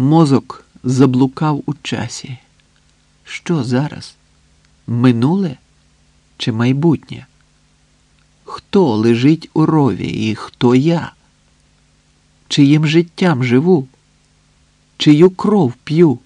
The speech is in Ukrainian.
Мозок заблукав у часі. Що зараз? Минуле чи майбутнє? Хто лежить у рові і хто я? Чиїм життям живу? Чию кров п'ю?